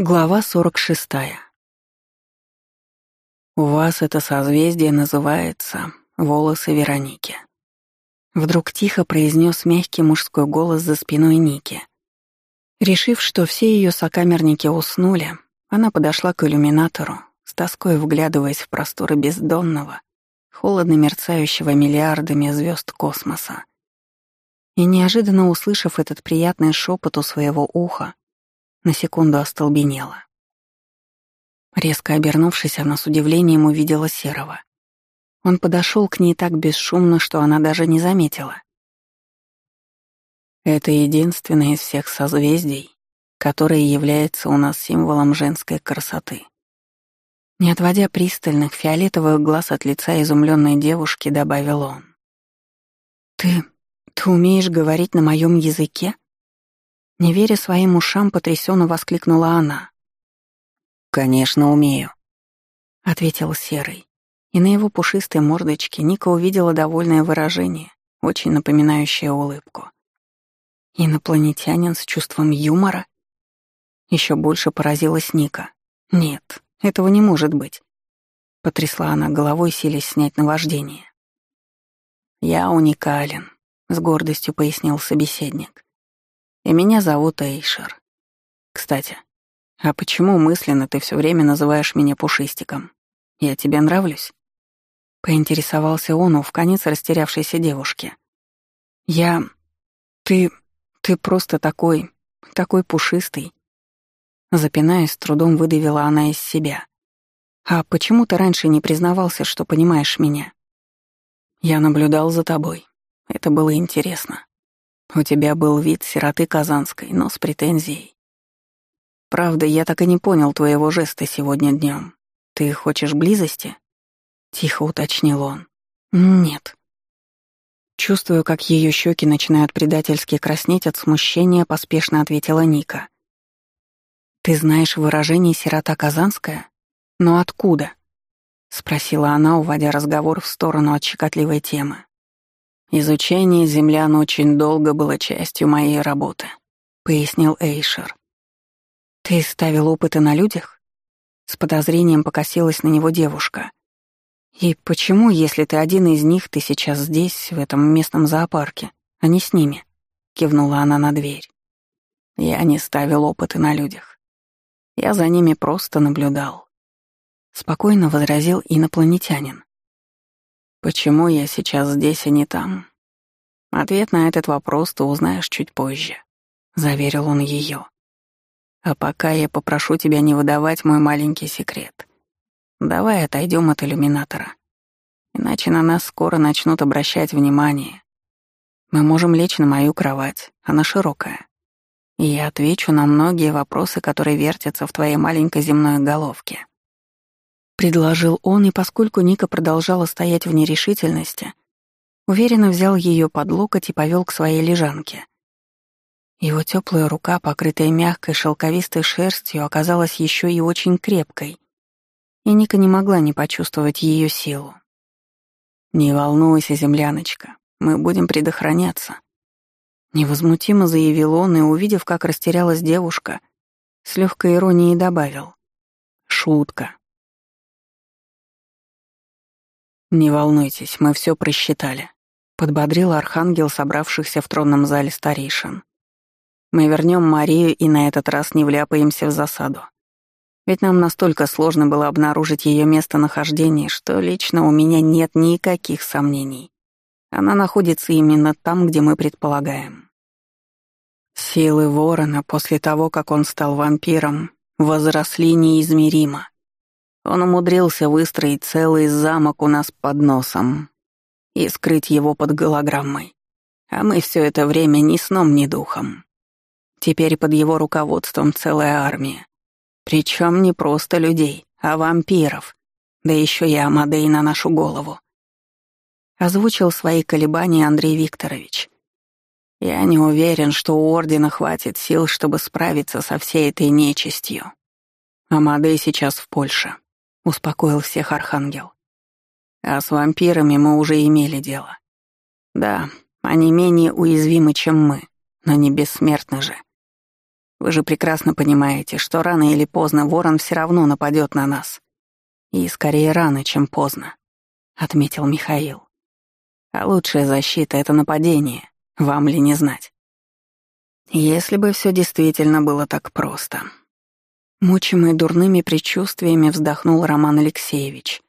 Глава 46. «У вас это созвездие называется «Волосы Вероники». Вдруг тихо произнес мягкий мужской голос за спиной Ники. Решив, что все ее сокамерники уснули, она подошла к иллюминатору, с тоской вглядываясь в просторы бездонного, холодно мерцающего миллиардами звезд космоса. И неожиданно услышав этот приятный шепот у своего уха, на секунду остолбенела. Резко обернувшись, она с удивлением увидела Серого. Он подошел к ней так бесшумно, что она даже не заметила. Это единственное из всех созвездий, которое является у нас символом женской красоты. Не отводя пристальных фиолетовых глаз от лица изумленной девушки, добавил он. «Ты... ты умеешь говорить на моем языке?» Не веря своим ушам, потрясенно воскликнула она. «Конечно, умею», — ответил Серый. И на его пушистой мордочке Ника увидела довольное выражение, очень напоминающее улыбку. Инопланетянин с чувством юмора? Еще больше поразилась Ника. Нет, этого не может быть. Потрясла она головой, силясь снять наваждение. «Я уникален», — с гордостью пояснил собеседник. И меня зовут Эйшер. Кстати, а почему мысленно ты все время называешь меня Пушистиком? Я тебе нравлюсь?» Поинтересовался он у вконец растерявшейся девушки. «Я... Ты... Ты просто такой... Такой пушистый». Запинаясь, с трудом выдавила она из себя. «А почему ты раньше не признавался, что понимаешь меня?» «Я наблюдал за тобой. Это было интересно. У тебя был вид сироты Казанской, но с претензией. Правда, я так и не понял твоего жеста сегодня днем. Ты хочешь близости? Тихо уточнил он. Нет. Чувствую, как ее щеки начинают предательски краснеть от смущения, поспешно ответила Ника. Ты знаешь выражение «сирота Казанская»? Но откуда? Спросила она, уводя разговор в сторону от щекотливой темы. «Изучение землян очень долго было частью моей работы», — пояснил Эйшер. «Ты ставил опыты на людях?» С подозрением покосилась на него девушка. «И почему, если ты один из них, ты сейчас здесь, в этом местном зоопарке, а не с ними?» — кивнула она на дверь. «Я не ставил опыты на людях. Я за ними просто наблюдал», — спокойно возразил инопланетянин. Почему я сейчас здесь, а не там? Ответ на этот вопрос ты узнаешь чуть позже, заверил он ее. А пока я попрошу тебя не выдавать мой маленький секрет. Давай отойдем от иллюминатора. Иначе на нас скоро начнут обращать внимание. Мы можем лечь на мою кровать, она широкая. И я отвечу на многие вопросы, которые вертятся в твоей маленькой земной головке. Предложил он, и поскольку Ника продолжала стоять в нерешительности, уверенно взял ее под локоть и повел к своей лежанке. Его теплая рука, покрытая мягкой шелковистой шерстью, оказалась еще и очень крепкой, и Ника не могла не почувствовать ее силу. «Не волнуйся, земляночка, мы будем предохраняться», — невозмутимо заявил он и, увидев, как растерялась девушка, с легкой иронией добавил. «Шутка. «Не волнуйтесь, мы все просчитали», — подбодрил архангел собравшихся в тронном зале старейшин. «Мы вернем Марию и на этот раз не вляпаемся в засаду. Ведь нам настолько сложно было обнаружить ее местонахождение, что лично у меня нет никаких сомнений. Она находится именно там, где мы предполагаем». Силы ворона после того, как он стал вампиром, возросли неизмеримо. Он умудрился выстроить целый замок у нас под носом и скрыть его под голограммой. А мы все это время ни сном, ни духом. Теперь под его руководством целая армия. Причем не просто людей, а вампиров. Да еще и Амадей на нашу голову. Озвучил свои колебания Андрей Викторович. Я не уверен, что у Ордена хватит сил, чтобы справиться со всей этой нечистью. Амадей сейчас в Польше успокоил всех Архангел. А с вампирами мы уже имели дело. Да, они менее уязвимы, чем мы, но не бессмертны же. Вы же прекрасно понимаете, что рано или поздно ворон все равно нападет на нас. И скорее рано, чем поздно, отметил Михаил. А лучшая защита — это нападение, вам ли не знать? Если бы все действительно было так просто. Мучимый дурными предчувствиями вздохнул Роман Алексеевич.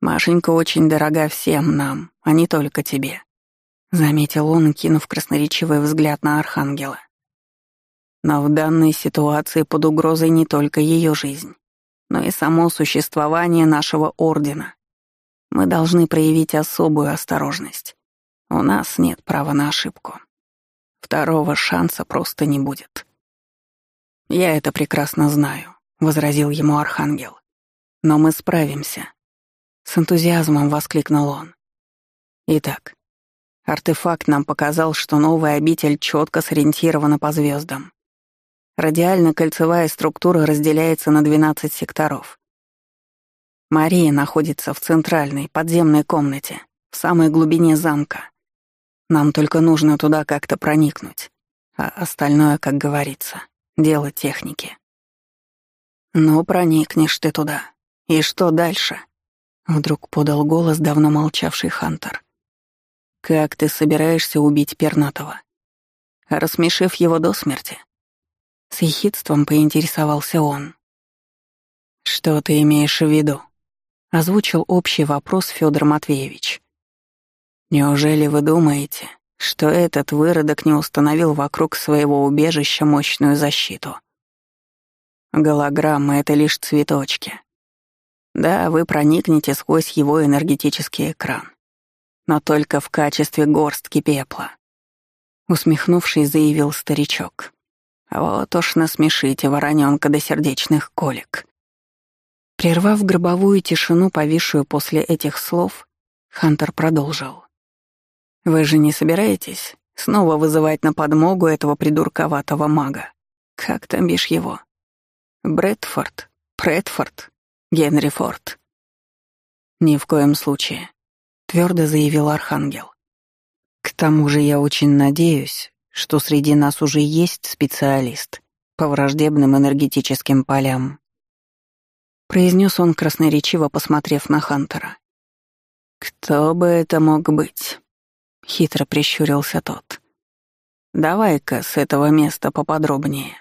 «Машенька очень дорога всем нам, а не только тебе», — заметил он, кинув красноречивый взгляд на Архангела. «Но в данной ситуации под угрозой не только ее жизнь, но и само существование нашего Ордена. Мы должны проявить особую осторожность. У нас нет права на ошибку. Второго шанса просто не будет». «Я это прекрасно знаю», — возразил ему Архангел. «Но мы справимся. С энтузиазмом воскликнул он. Итак, артефакт нам показал, что новая обитель четко сориентирована по звездам. Радиально-кольцевая структура разделяется на 12 секторов. Мария находится в центральной, подземной комнате, в самой глубине замка. Нам только нужно туда как-то проникнуть, а остальное, как говорится, дело техники. Ну, проникнешь ты туда. И что дальше? Вдруг подал голос давно молчавший Хантер. «Как ты собираешься убить Пернатова? Рассмешив его до смерти?» С ехидством поинтересовался он. «Что ты имеешь в виду?» — озвучил общий вопрос Федор Матвеевич. «Неужели вы думаете, что этот выродок не установил вокруг своего убежища мощную защиту?» Голограмма — это лишь цветочки. Да, вы проникнете сквозь его энергетический экран. Но только в качестве горстки пепла. Усмехнувшись, заявил старичок. Вот уж насмешите вороненка до сердечных колик. Прервав гробовую тишину, повисшую после этих слов, Хантер продолжил. «Вы же не собираетесь снова вызывать на подмогу этого придурковатого мага? Как там бишь его? Брэдфорд? Претфорд? Генри Форд. Ни в коем случае, твердо заявил Архангел. К тому же я очень надеюсь, что среди нас уже есть специалист по враждебным энергетическим полям. Произнес он красноречиво, посмотрев на Хантера. «Кто бы это мог быть?» — хитро прищурился тот. «Давай-ка с этого места поподробнее».